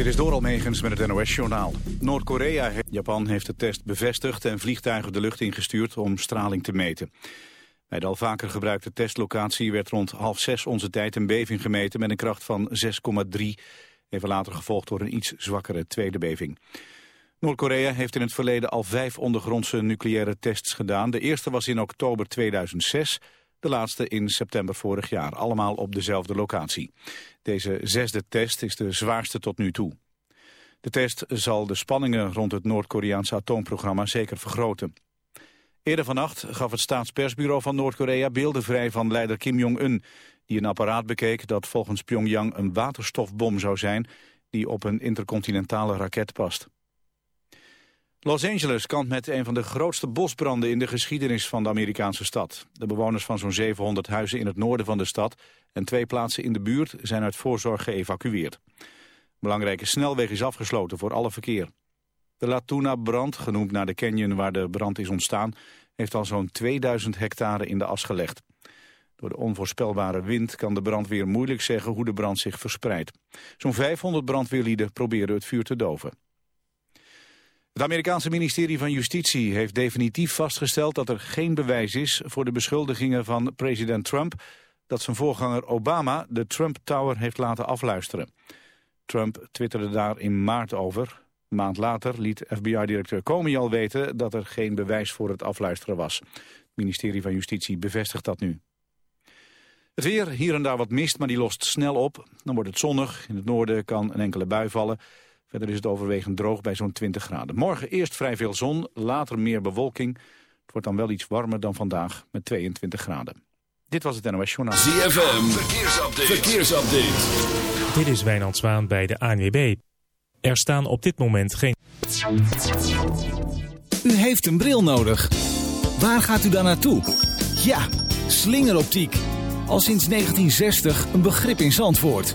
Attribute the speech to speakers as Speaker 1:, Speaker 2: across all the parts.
Speaker 1: Dit is door Almegens met het NOS-journaal. Noord-Korea, Japan heeft de test bevestigd en vliegtuigen de lucht ingestuurd om straling te meten. Bij de al vaker gebruikte testlocatie werd rond half zes onze tijd een beving gemeten met een kracht van 6,3. Even later gevolgd door een iets zwakkere tweede beving. Noord-Korea heeft in het verleden al vijf ondergrondse nucleaire tests gedaan. De eerste was in oktober 2006, de laatste in september vorig jaar. Allemaal op dezelfde locatie. Deze zesde test is de zwaarste tot nu toe. De test zal de spanningen rond het Noord-Koreaanse atoomprogramma zeker vergroten. Eerder vannacht gaf het staatspersbureau van Noord-Korea beelden vrij van leider Kim Jong-un... die een apparaat bekeek dat volgens Pyongyang een waterstofbom zou zijn... die op een intercontinentale raket past. Los Angeles kampt met een van de grootste bosbranden in de geschiedenis van de Amerikaanse stad. De bewoners van zo'n 700 huizen in het noorden van de stad en twee plaatsen in de buurt zijn uit voorzorg geëvacueerd. belangrijke snelweg is afgesloten voor alle verkeer. De Latuna-brand, genoemd naar de canyon waar de brand is ontstaan, heeft al zo'n 2000 hectare in de as gelegd. Door de onvoorspelbare wind kan de brandweer moeilijk zeggen hoe de brand zich verspreidt. Zo'n 500 brandweerlieden proberen het vuur te doven. Het Amerikaanse ministerie van Justitie heeft definitief vastgesteld dat er geen bewijs is voor de beschuldigingen van president Trump dat zijn voorganger Obama de Trump Tower heeft laten afluisteren. Trump twitterde daar in maart over. Een maand later liet FBI-directeur Comey al weten dat er geen bewijs voor het afluisteren was. Het ministerie van Justitie bevestigt dat nu. Het weer, hier en daar wat mist, maar die lost snel op. Dan wordt het zonnig. In het noorden kan een enkele bui vallen. Verder is het overwegend droog bij zo'n 20 graden. Morgen eerst vrij veel zon, later meer bewolking. Het wordt dan wel iets warmer dan vandaag met 22 graden. Dit was het NOS Journaal.
Speaker 2: ZFM, verkeersupdate. verkeersupdate.
Speaker 3: Dit is Wijnand Zwaan bij de ANWB. Er staan op dit moment geen...
Speaker 4: U heeft een bril nodig. Waar gaat u dan naartoe? Ja, slingeroptiek. Al sinds 1960 een begrip in Zandvoort.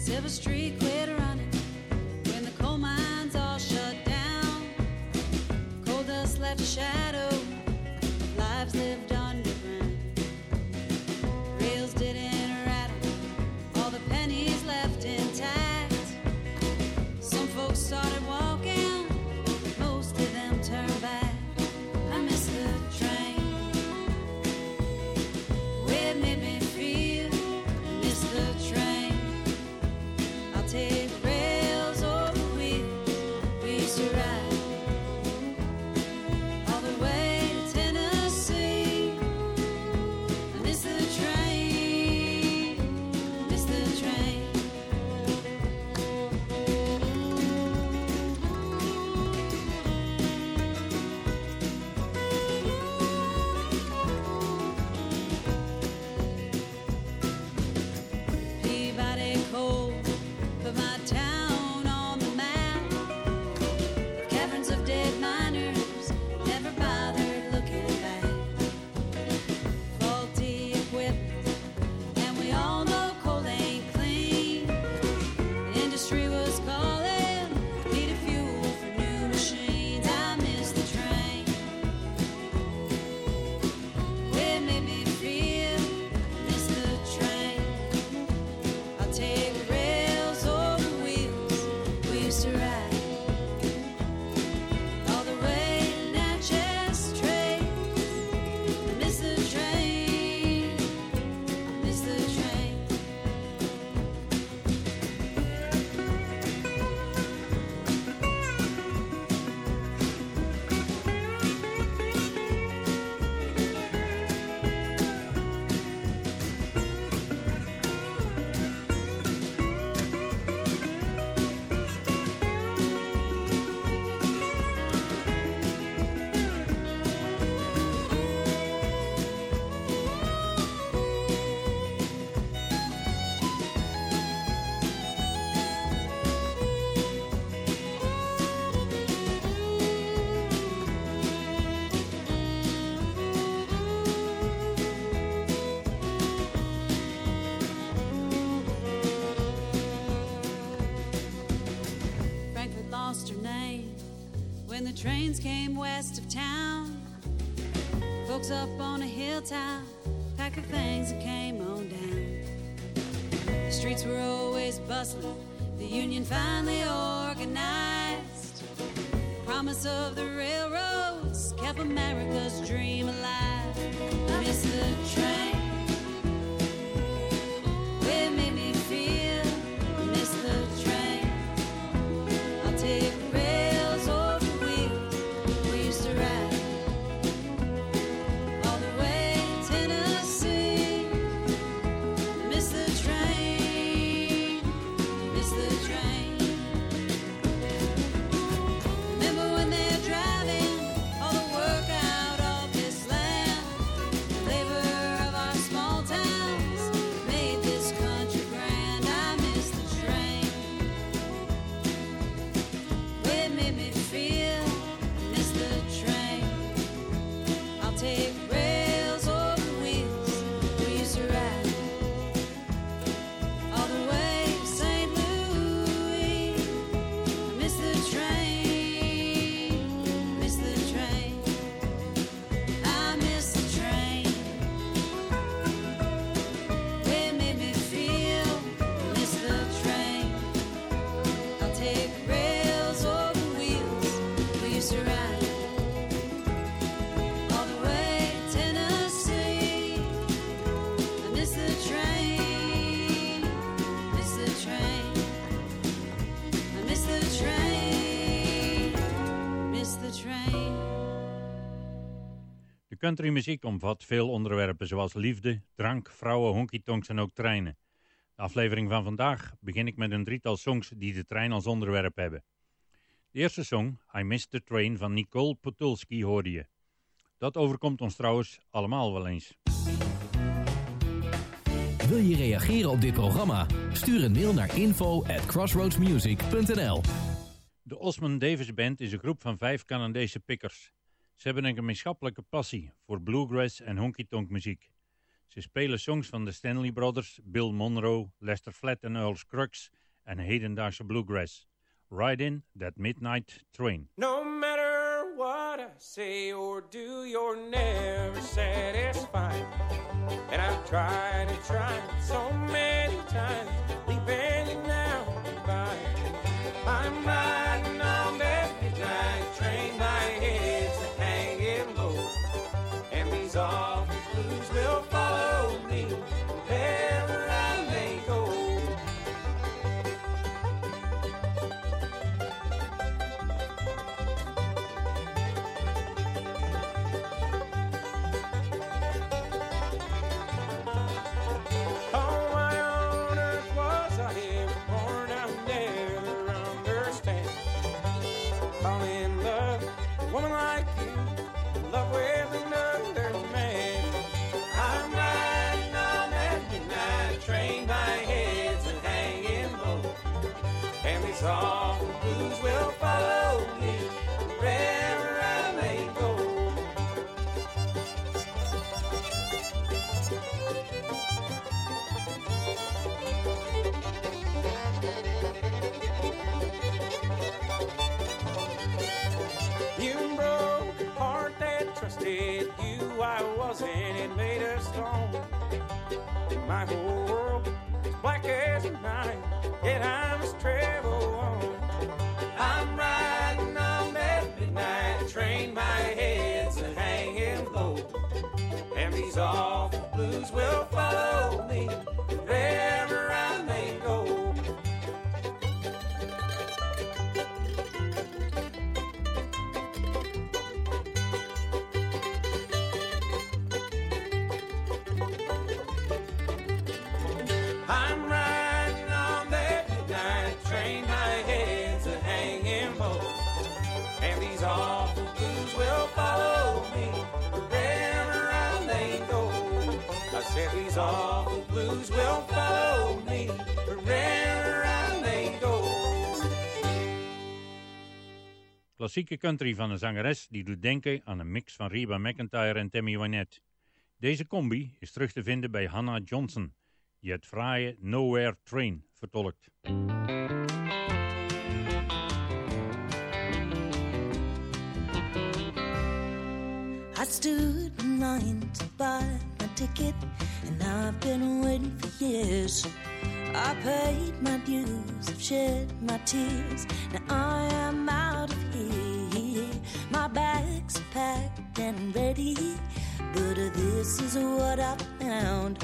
Speaker 5: Silver Street quit running when the coal mines all shut down. Coal dust left a shadow, trains came west of town. Folks up on a hilltop packed their things and came on down. The streets were always bustling. The union finally organized. The Promise of the
Speaker 6: countrymuziek omvat veel onderwerpen zoals liefde, drank, vrouwen, honky-tonks en ook treinen. De aflevering van vandaag begin ik met een drietal songs die de trein als onderwerp hebben. De eerste song, I Missed the Train van Nicole Potulski hoorde je. Dat overkomt ons trouwens allemaal wel eens.
Speaker 7: Wil je reageren op dit programma? Stuur een mail naar info at crossroadsmusic.nl
Speaker 6: De Osman Davis Band is een groep van vijf Canadese pikkers. Ze hebben een gemeenschappelijke passie voor bluegrass en honky-tonk muziek. Ze spelen songs van de Stanley Brothers, Bill Monroe, Lester Flatt en Earl Scruggs en hedendaagse bluegrass. Ride in that midnight train.
Speaker 8: No matter what I say or do, you're never satisfied. And I've tried and tried so many times, leaving now. I'm My whole world is black as night, yet I these awful blues will follow me these awful blues will follow me wherever I may go.
Speaker 6: Klassieke country van een zangeres die doet denken aan een mix van Reba McEntire en Tammy Wynette. Deze combi is terug te vinden bij Hannah Johnson, die het fraaie Nowhere Train vertolkt.
Speaker 9: stood in line to buy ticket, and I've been waiting for years. I paid my dues, I've shed my tears. Now I am out of here. My bags are packed and ready, but this is what I found.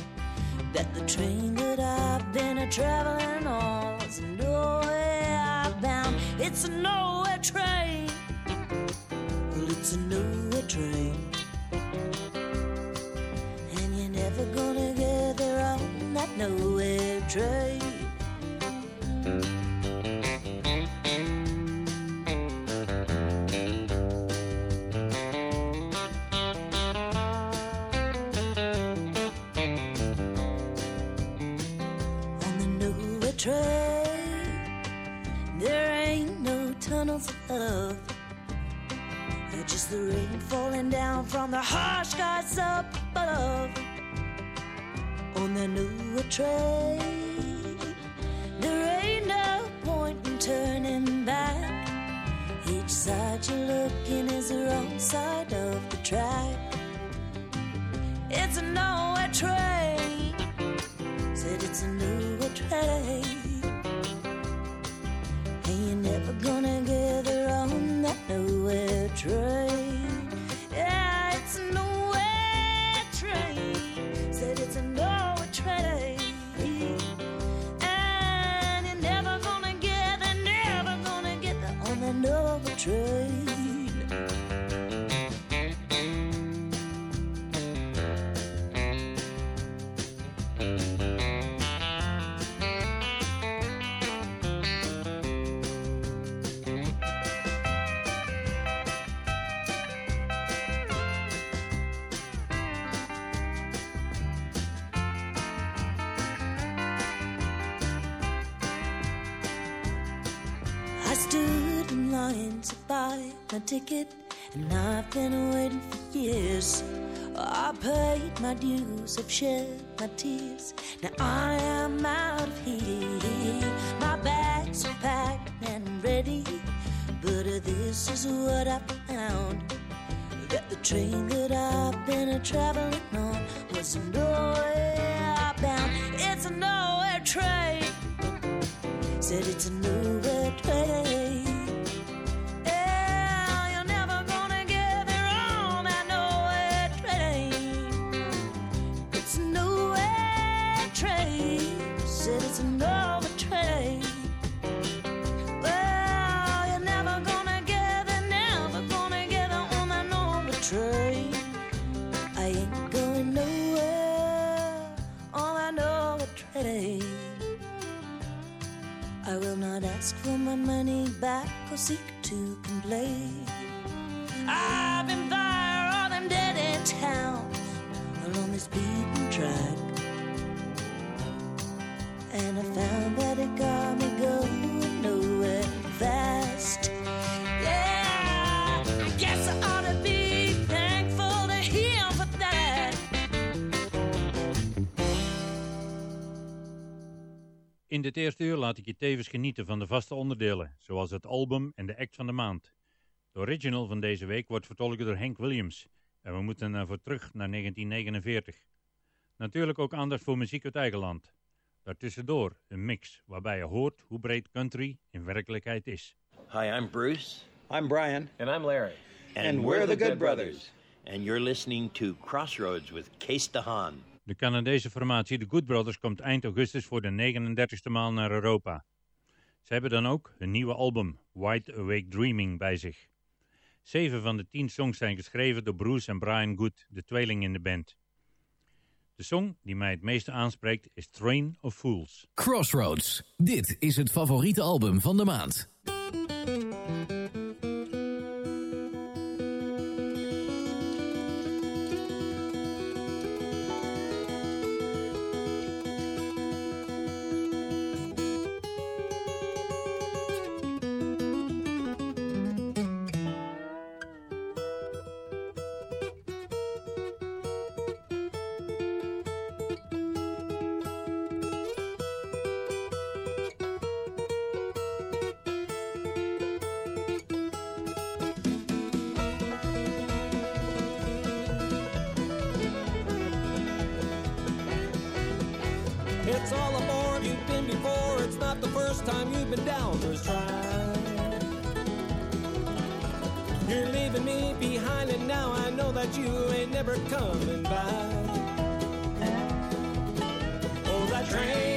Speaker 9: That the train that I've been a traveling on is nowhere bound. It's a nowhere train. Well, it's a nowhere train. Never gonna get there on that nowhere train. on the nowhere train. There ain't no tunnels. Just the rain falling down from the harsh skies up above. On the nowhere train, there ain't no point in turning back. Each side you're looking is the wrong side of the track. It's a nowhere train said it's a new train. And you're never gonna get there on that nowhere train. Ticket, and I've been waiting for years. I paid my dues, I've shed my tears. Now I am out of here. My bags are packed and ready, but this is what I found. That the train that I've been traveling on was nowhere bound. It's a nowhere train. Said it's a nowhere money back or seek to complain. I've been there on them dead end towns along this beaten track. And I
Speaker 6: In dit eerste uur laat ik je tevens genieten van de vaste onderdelen, zoals het album en de act van de maand. De original van deze week wordt vertolkt door Hank Williams en we moeten ervoor terug naar 1949. Natuurlijk ook aandacht voor muziek uit eigen land. Daartussendoor een mix waarbij je hoort hoe breed country in werkelijkheid is.
Speaker 10: Hi, I'm Bruce.
Speaker 11: I'm Brian.
Speaker 12: And I'm Larry.
Speaker 10: And, we're, the, Good, Brothers. And you're listening to Crossroads with Case DeHaan.
Speaker 6: De Canadese formatie The Good Brothers komt eind augustus voor de 39e maal naar Europa. Ze hebben dan ook hun nieuwe album Wide Awake Dreaming bij zich. Zeven van de tien songs zijn geschreven door Bruce en Brian Good, de tweeling in de band. De song die mij het meeste aanspreekt is Train of Fools.
Speaker 7: Crossroads. Dit is het favoriete album van de maand.
Speaker 13: You're leaving me behind, and now I know that you ain't never coming back. Oh, that train.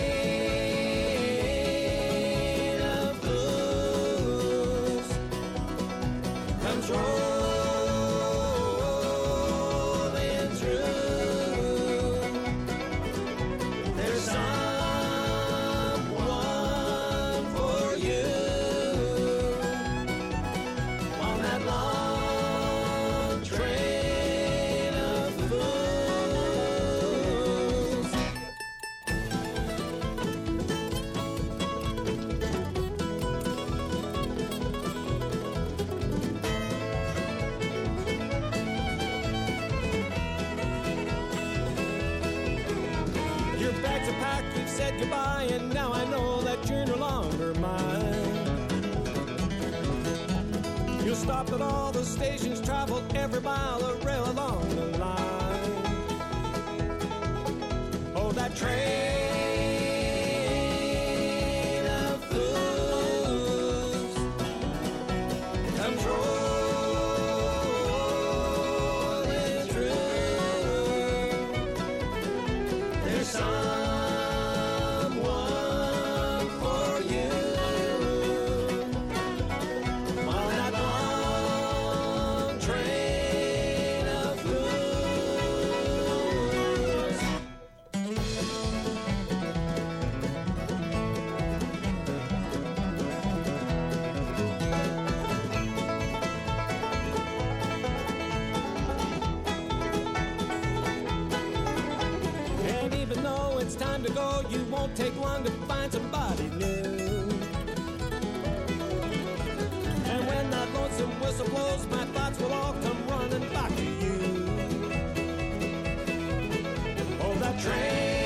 Speaker 13: train. time to go. You won't take long to find somebody new. And when that lonesome whistle blows, my thoughts will all come running back to you. Oh, that train.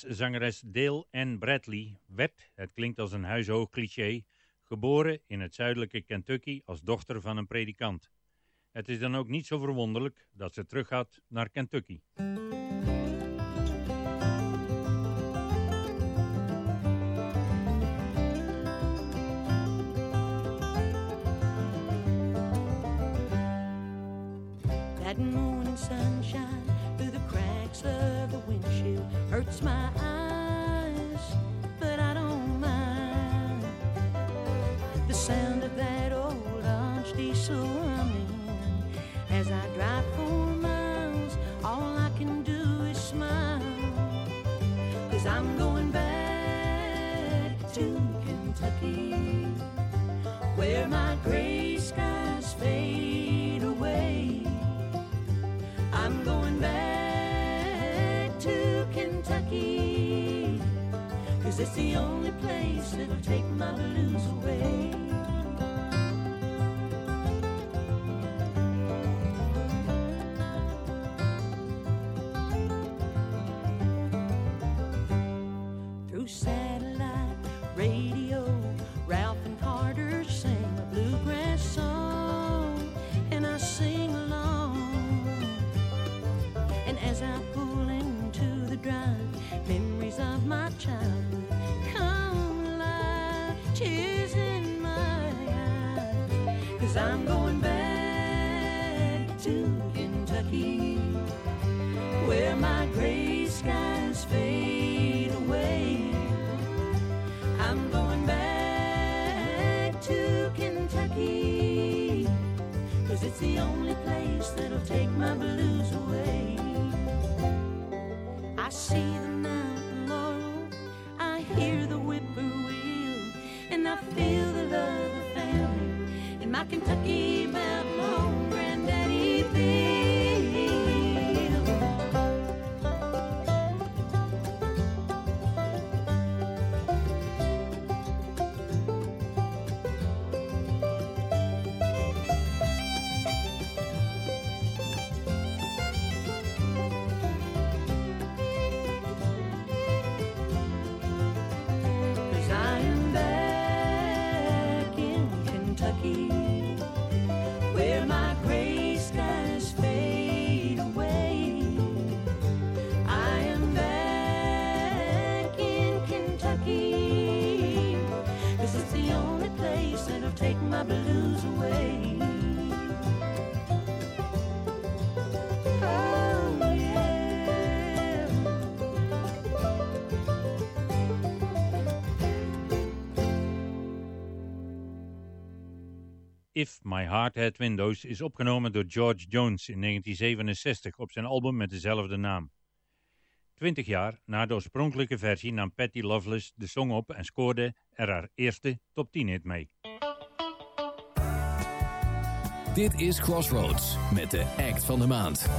Speaker 6: Zangeres Dale Ann Bradley werd, het klinkt als een huishoog cliché, geboren in het zuidelijke Kentucky als dochter van een predikant. Het is dan ook niet zo verwonderlijk dat ze teruggaat naar Kentucky.
Speaker 9: That morning sunshine hurts my eyes. pensando. My
Speaker 6: Heart Had Windows is opgenomen door George Jones in 1967 op zijn album met dezelfde naam. Twintig jaar na de oorspronkelijke versie nam Patty Loveless de song op en scoorde er haar eerste top 10 hit mee.
Speaker 9: Dit is Crossroads met de act van de maand.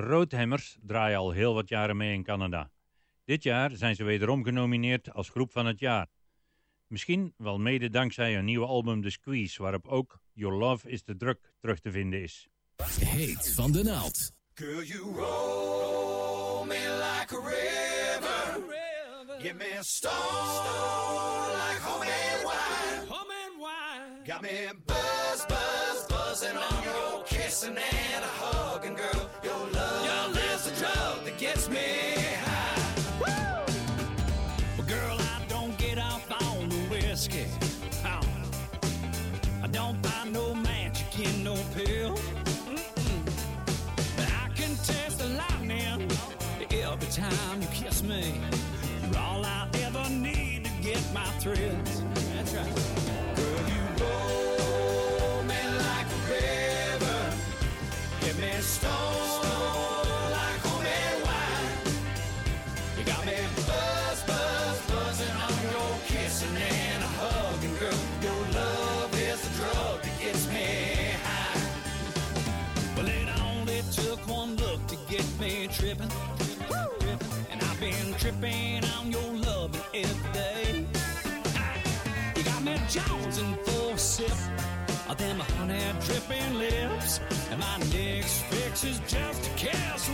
Speaker 6: De Roadhammers draaien al heel wat jaren mee in Canada. Dit jaar zijn ze wederom genomineerd als groep van het jaar. Misschien wel mede dankzij hun nieuwe album The Squeeze, waarop ook Your Love is the Drug terug te vinden is.
Speaker 9: Heet van de naald.
Speaker 11: Girl, you roll me like a river. Me like homemade wine.
Speaker 14: Homemade wine.
Speaker 11: Got me kissing and a hugging, girl. Your love, your love's a drug that gets me high. Woo! Well, girl, I don't get off on the whiskey. Oh. I don't buy no magic in no pill. Mm-mm. But I can taste the lightning every time you kiss me. You're all I ever need to get my thrills. That's right. Dripping lips, and my next fix is just a kiss.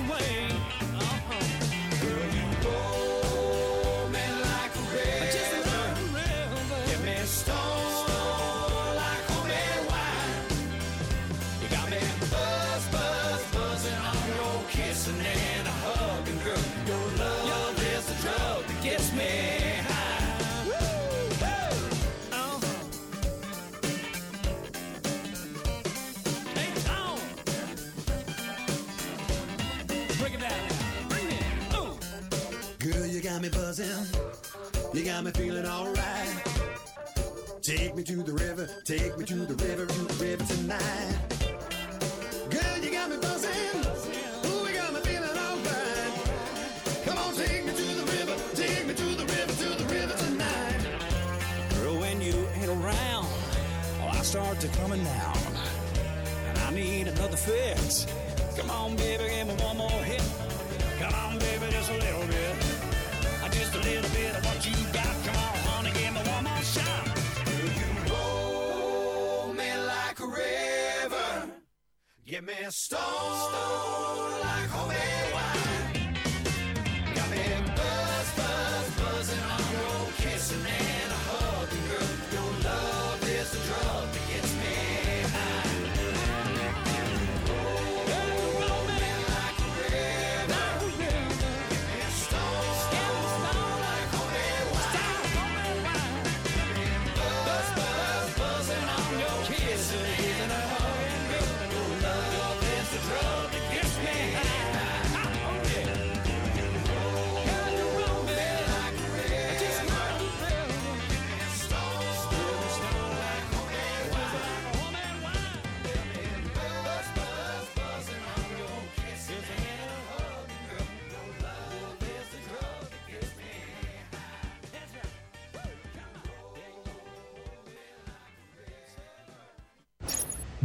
Speaker 11: got me
Speaker 12: feeling alright. Take me to the river, take me to the river, to the river tonight. Girl, you got me buzzing. Ooh, you got me feeling alright. Come on, take me to the river, take me to the river, to the river tonight.
Speaker 11: Girl, when you ain't around, well, I start to coming down, and I need another fix. Come on, baby, give me one more hit. Come on, baby, just a little bit, just a little bit. Stone. Stone.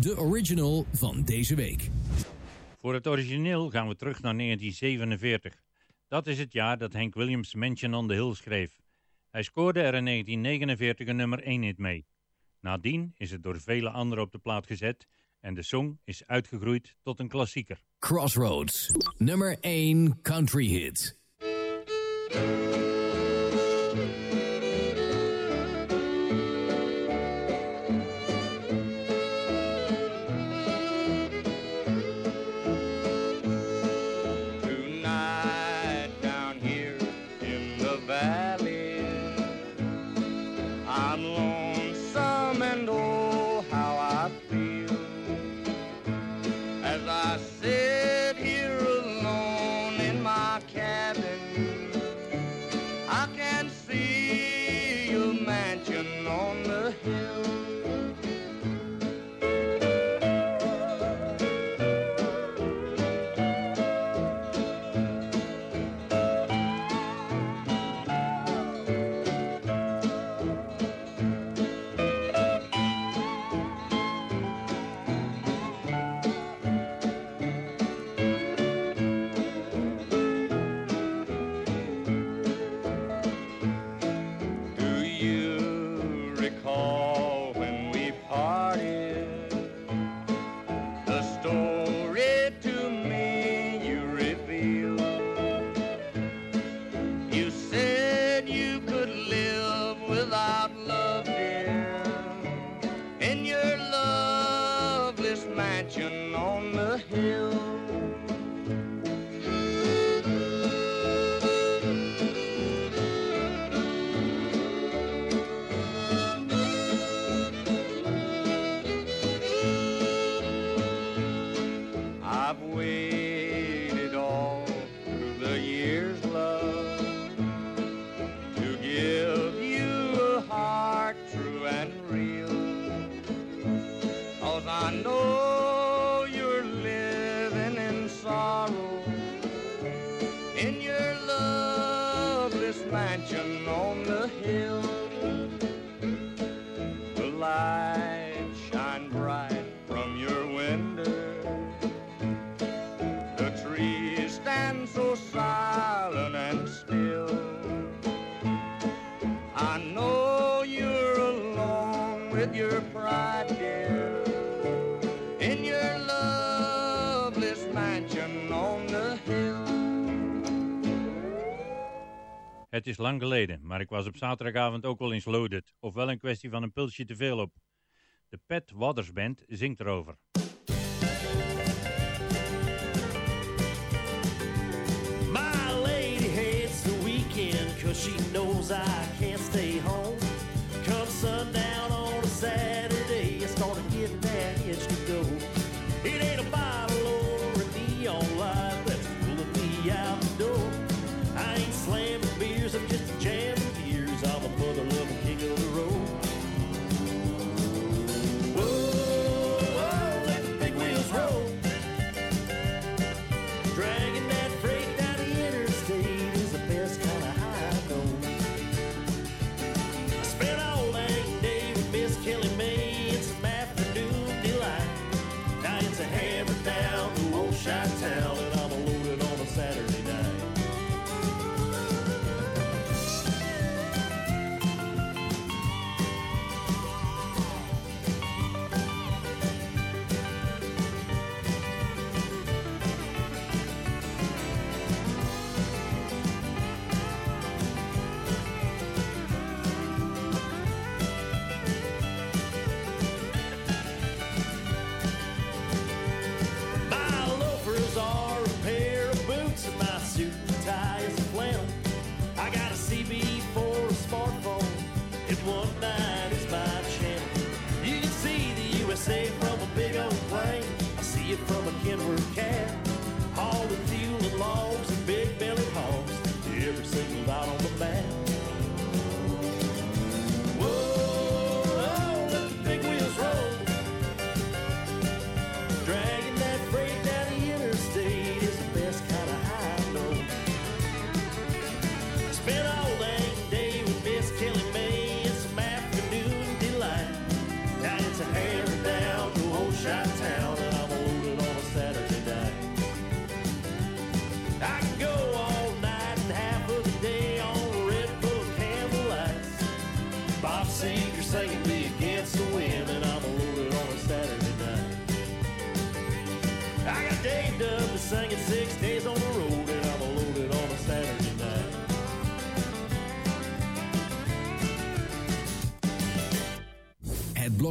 Speaker 7: de original van deze week.
Speaker 6: Voor het origineel gaan we terug naar 1947. Dat is het jaar dat Hank Williams Mansion on the Hill schreef. Hij scoorde er in 1949 een nummer 1 hit mee. Nadien is het door vele anderen op de plaat gezet en de song is uitgegroeid tot een klassieker.
Speaker 7: Crossroads, nummer 1 country hit.
Speaker 6: Het is lang geleden, maar ik was op zaterdagavond ook wel eens loaded, ofwel een kwestie van een pulsje te veel op. De Pat Waters Band zingt erover.
Speaker 15: My lady hates the weekend cause she knows I can't stay home. Come sundown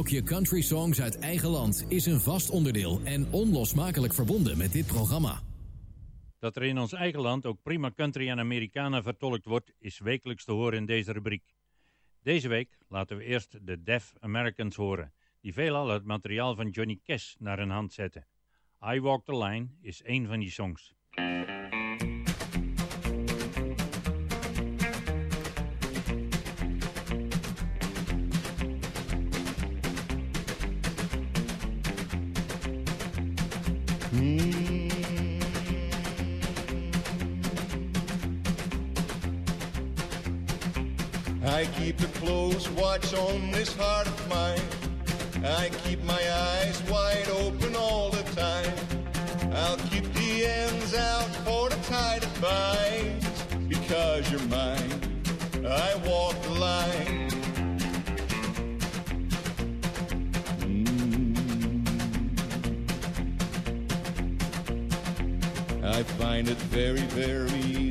Speaker 7: blokje country songs uit eigen land is een vast onderdeel en onlosmakelijk verbonden met dit programma.
Speaker 6: Dat er in ons eigen land ook prima country en Americana vertolkt wordt, is wekelijks te horen in deze rubriek. Deze week laten we eerst de Deaf Americans horen, die veelal het materiaal van Johnny Cash naar hun hand zetten. I Walk the Line is één van die songs.
Speaker 16: Watch on this heart of mine. I keep my eyes wide open all the time. I'll keep the ends out for the tide that binds. Because you're mine, I walk the line. Mm. I find it very, very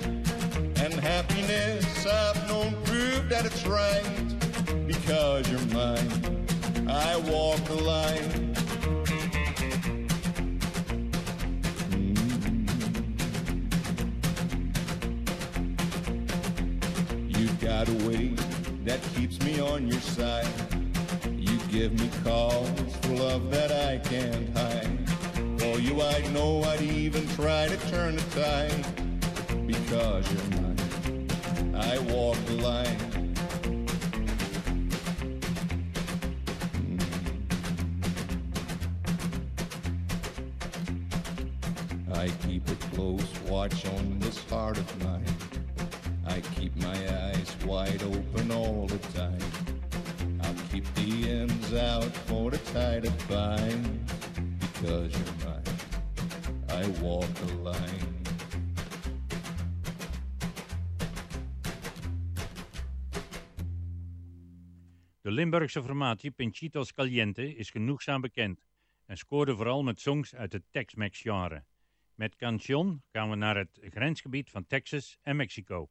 Speaker 16: And happiness I've known prove that it's right. Because you're mine, I walk the line. Mm. You've got a way that keeps me on your side. You give me cause for love that I can't hide. For you, I'd know I'd even try to turn the tide. Because you're I walk the line. Mm. I keep a close watch on this heart of mine. I keep my eyes wide open all the time. I'll keep the ends out for the tide to bind.
Speaker 6: De Limburgse formatie Pinchitos Caliente is genoegzaam bekend en scoorde vooral met songs uit het Tex-Mex genre. Met Cancion gaan we naar het grensgebied van Texas en Mexico.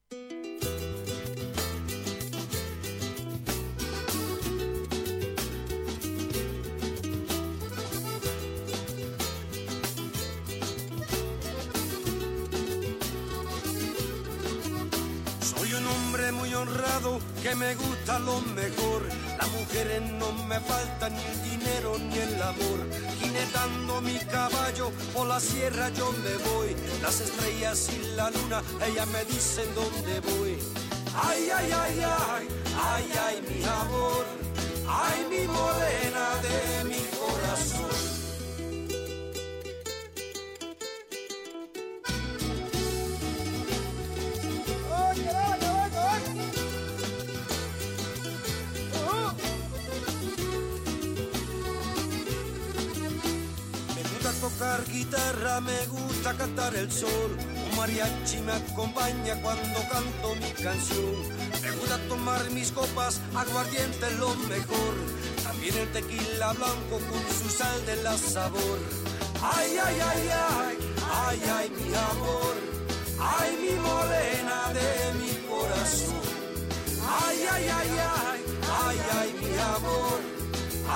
Speaker 17: Honrado que me gusta lo mejor. Las mujeres no me faltan ni el dinero ni el amor. Jinetando mi caballo por la sierra yo me voy. Las estrellas y la luna, ellas me dicen dónde voy. Ay, ay, ay, ay, ay, ay, mi amor. Ay, mi morena de mi corazón. Tocar guitarra, me gusta cantar el sol. Un mariachi me acompaña cuando canto mi canción. Me gusta tomar mis copas, aguardiente lo mejor. También el tequila blanco con su sal de la sabor. Ay, ay, ay, ay, ay, ay, mi amor. Ay, mi morena de mi corazón. Ay, ay, ay, ay, ay, ay, mi amor.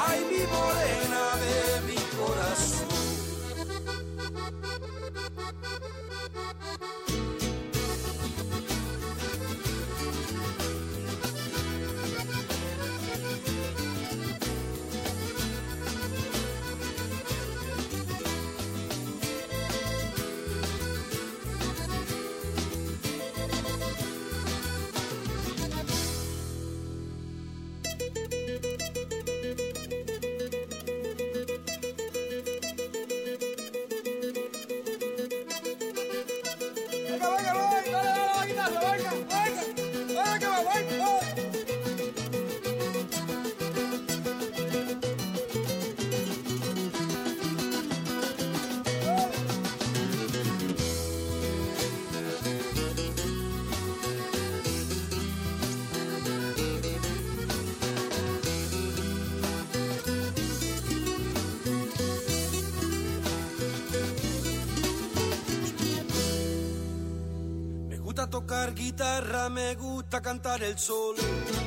Speaker 17: Ay, mi morena me gusta cantar el sol.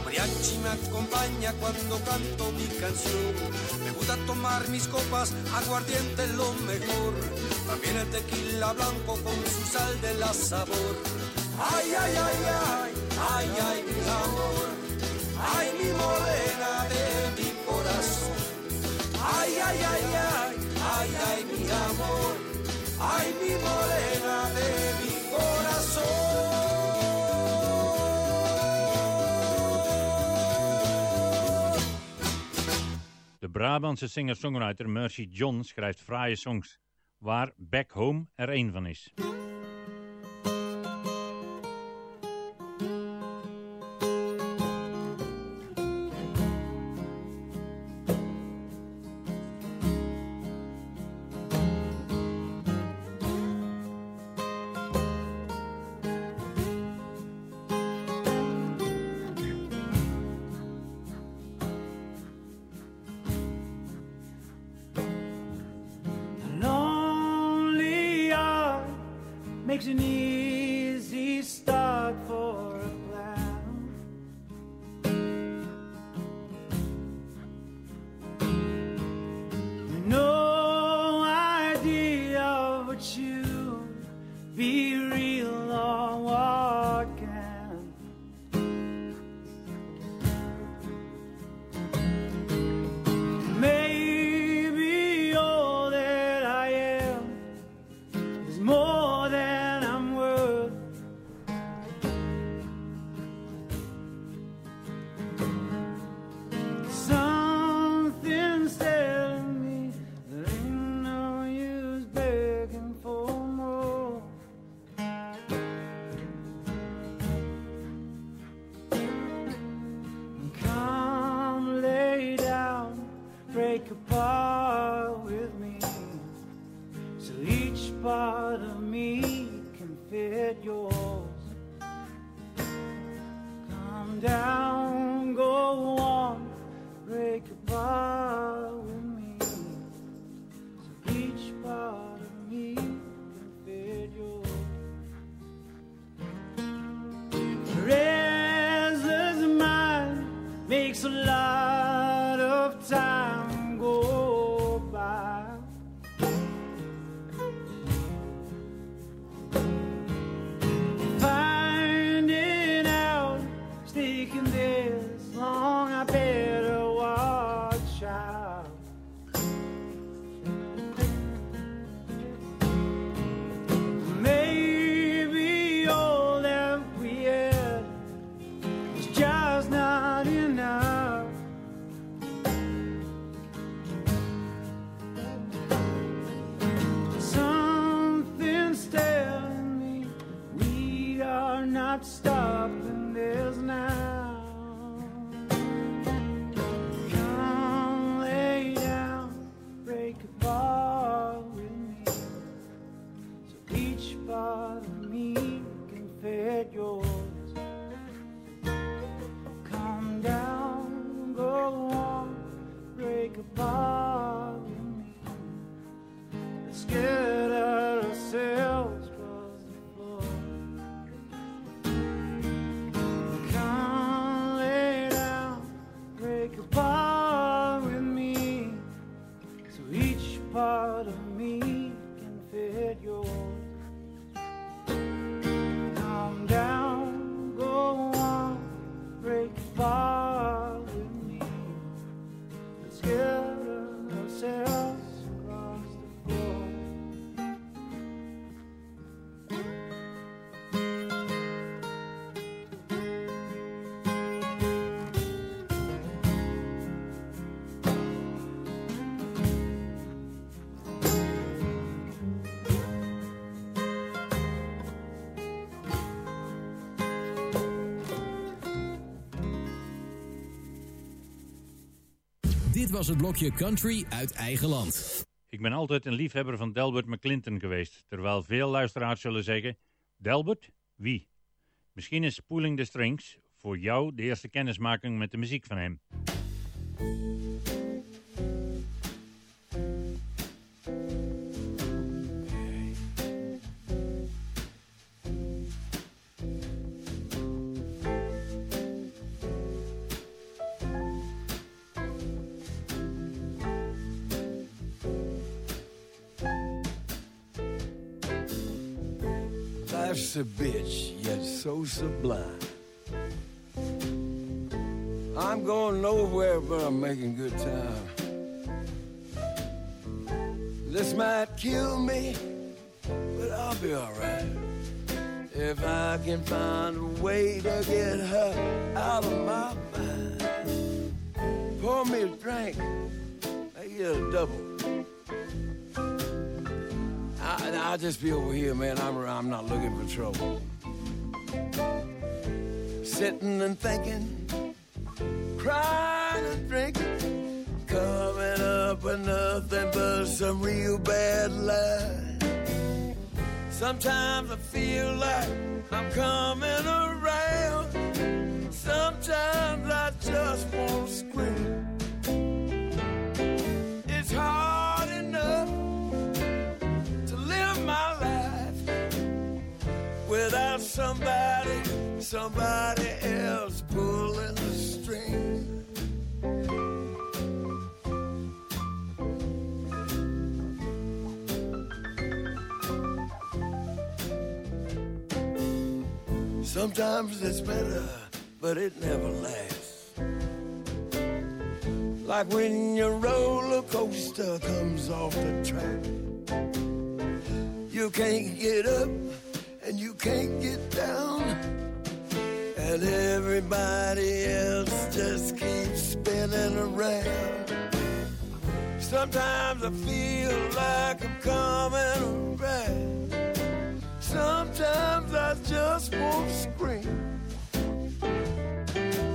Speaker 17: Mariachi me acompaña cuando canto mi canción. Me gusta tomar mis copas, aguardiente lo mejor. También el tequila blanco con su sal de la sabor. Ay, ay, ay, ay, ay, ay, mi amor. Ay, mi morena de mi corazón. Ay, ay, ay, ay, ay, ay, mi amor. De
Speaker 6: Brabantse singer-songwriter Mercy John schrijft fraaie songs, waar Back Home er één van is.
Speaker 13: Part
Speaker 7: Dit was het blokje Country uit eigen land.
Speaker 6: Ik ben altijd een liefhebber van Delbert McClinton geweest, terwijl veel luisteraars zullen zeggen, Delbert? Wie? Misschien is Pooling the Strings voor jou de eerste kennismaking met de muziek van hem.
Speaker 18: Sublime. I'm going nowhere, but I'm making good time. This might kill me, but I'll be alright. If I can find a way to get her out of my mind. Pour me a drink, I get a double. I, I'll just be over here, man. I'm, I'm not looking for trouble. Sitting and thinking, crying and drinking, coming up with nothing but some real bad lies. Sometimes I feel like I'm coming around. Sometimes I just want to scream. Somebody, somebody else pulling the strings. Sometimes it's better, but it never lasts. Like when your roller coaster comes off the track. You can't get up and you can't get down. And everybody else just keeps spinning around. Sometimes I feel like I'm coming around. Sometimes I just want to scream.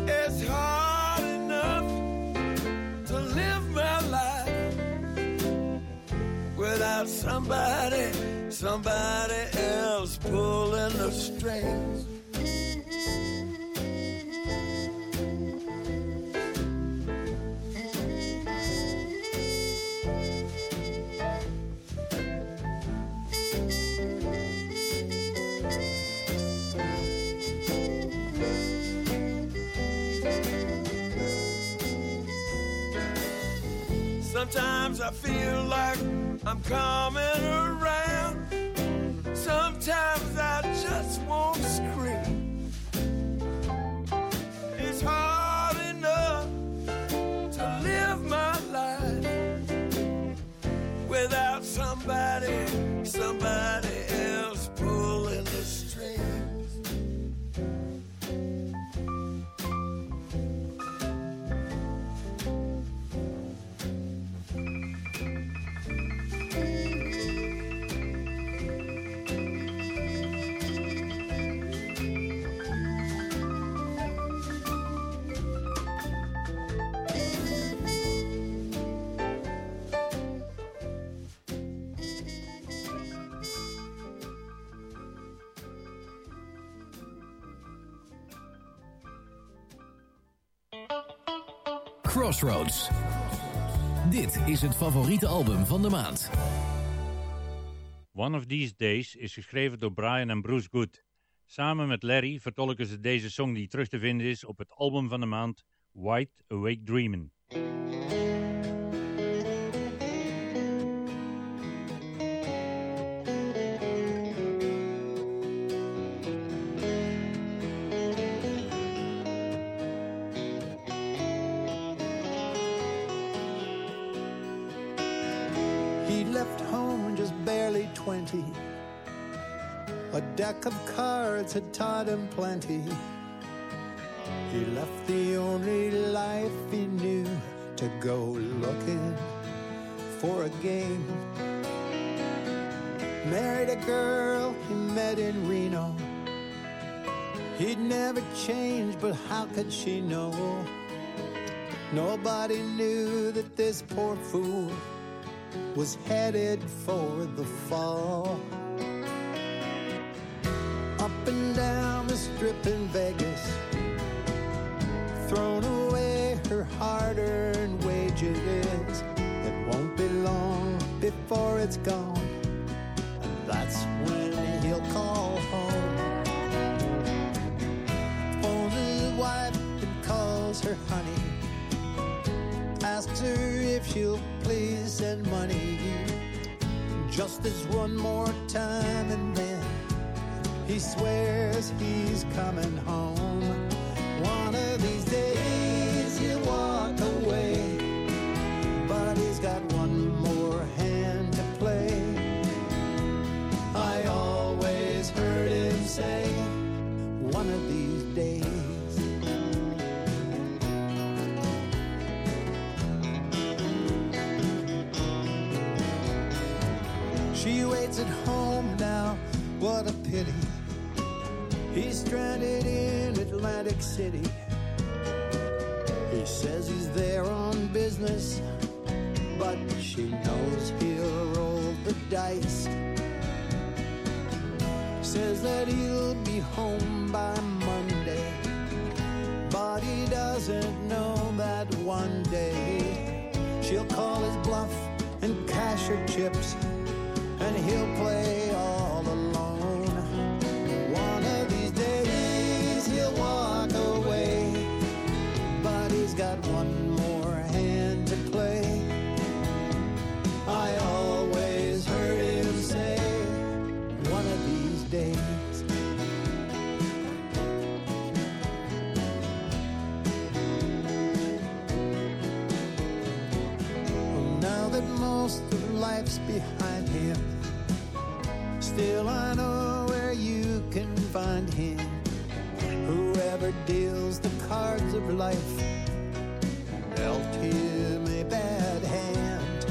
Speaker 18: It's hard somebody, somebody else pulling the strings. Sometimes I feel like I'm coming around. Sometimes I just won't scream.
Speaker 7: Dit is het favoriete album van de maand.
Speaker 6: One of These Days is geschreven door Brian en Bruce Good. Samen met Larry vertolken ze deze song die terug te vinden is op het album van de maand White Awake Dreamin'.
Speaker 19: Of cards had taught him plenty. He left the only life he knew to go looking for a game. Married a girl he met in Reno. He'd never change, but how could she know? Nobody knew that this poor fool was headed for the fall. And down the strip in Vegas, thrown away her hard earned wages. It won't be long before it's gone, and that's when he'll call home. His wife and calls her honey asks her if she'll please send money. Just this one more time, and then he swears he's coming home. Stranded in Atlantic City. He says he's there on business, but she knows he'll roll the dice. Says that he'll be home by Monday, but he doesn't know that one day she'll call his bluff and cash her chips and he'll play all behind him, still I know where you can find him. Whoever deals the cards of life dealt him a bad hand.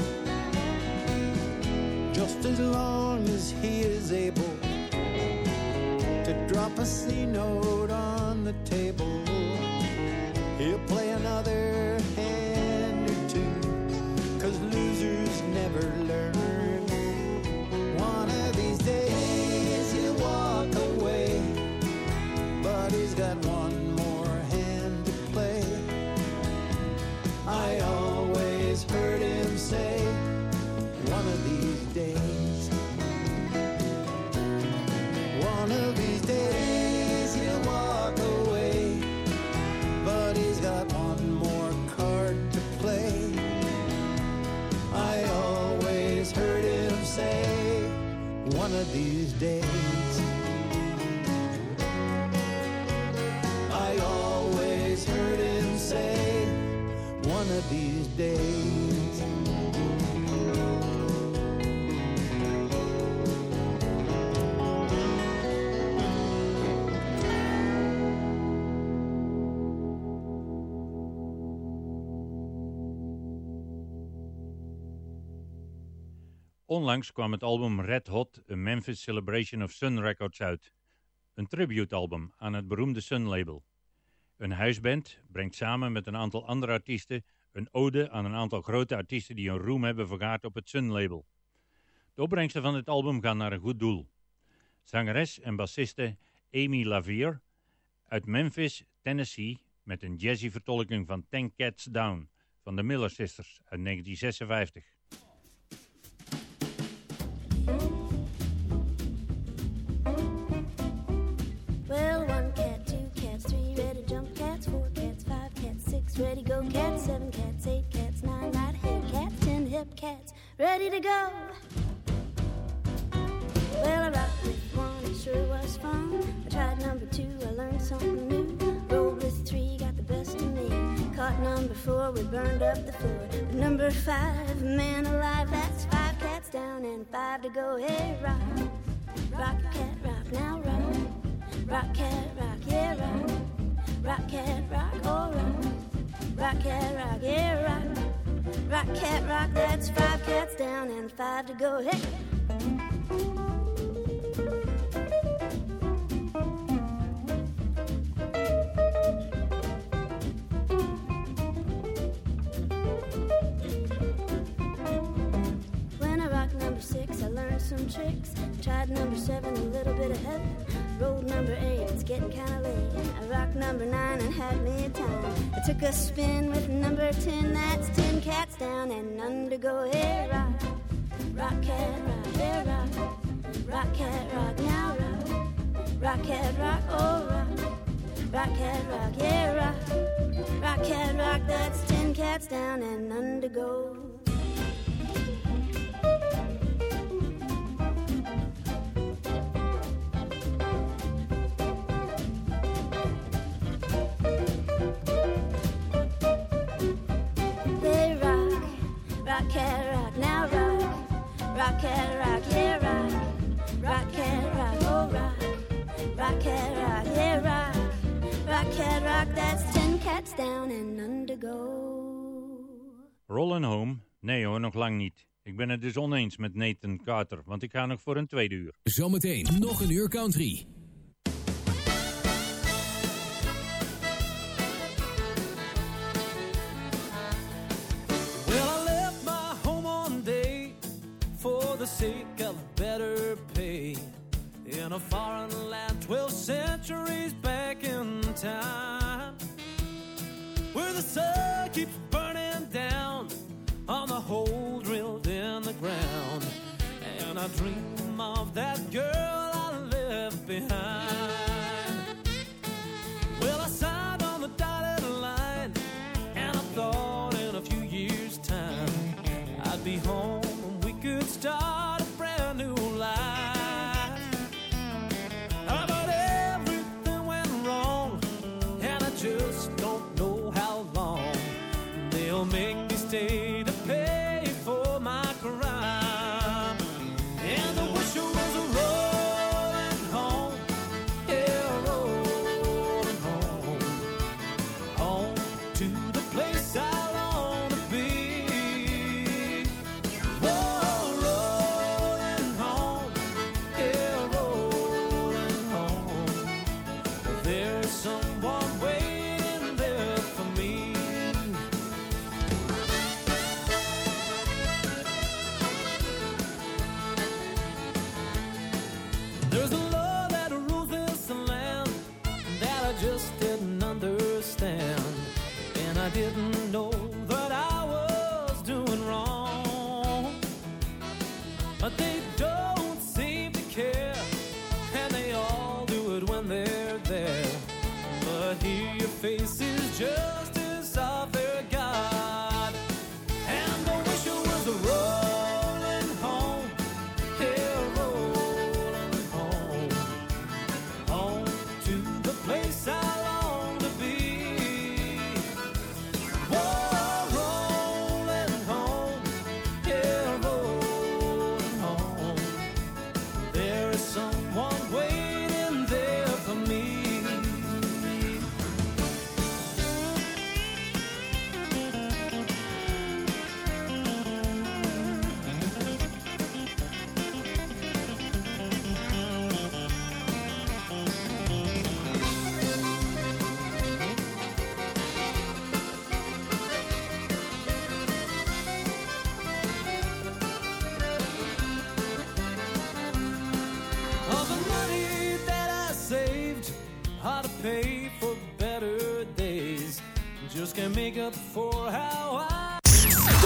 Speaker 19: Just as long as he is able to drop a C note on the table,
Speaker 6: Onlangs kwam het album Red Hot, A Memphis Celebration of Sun Records uit. Een tributealbum aan het beroemde Sun label. Een huisband brengt samen met een aantal andere artiesten een ode aan een aantal grote artiesten die een roem hebben vergaard op het Sun label. De opbrengsten van dit album gaan naar een goed doel. Zangeres en bassiste Amy Lavier uit Memphis, Tennessee met een jazzy vertolking van Ten Cats Down van de Miller Sisters uit 1956.
Speaker 20: Cats, ready to go. Well, I rocked with one, it sure was fun. I tried number two, I learned something new. Rolled with three, got the best of me. Caught number four, we burned up the floor. But number five, man alive, that's five cats down and five to go. Hey, rock, rock, cat, rock, now rock. Rock cat rock, yeah rock. Rock cat rock, oh rock. Rock cat rock, yeah rock. Rock cat rock, that's five cats down and five to go. Hey. Six, I learned some tricks. Tried number seven, a little bit of heaven. Rolled number eight, it's getting kinda late. I rocked number nine and had me a time. I took a spin with number ten, that's ten cats down and none to go. Hey, rock, rock cat, rock, yeah, rock, rock cat, rock, now rock, rock cat, rock, oh rock, rock cat, rock, yeah, rock, rock cat, rock, that's ten cats down and none rock cat rock, now rock, rock cat rock, yeah rock, rock cat rock, oh rock, rock cat rock, yeah rock, rock cat rock, that's ten cats down and none to go.
Speaker 6: Rollin' Home? Nee hoor, nog lang niet. Ik ben het dus oneens met Nathan Carter, want ik ga nog voor een tweede uur.
Speaker 7: Zometeen nog een uur country.
Speaker 13: The sake of better pay. In a foreign land 12 centuries back in time where the sun keeps burning down on the hole drilled in the ground. And I dream of that girl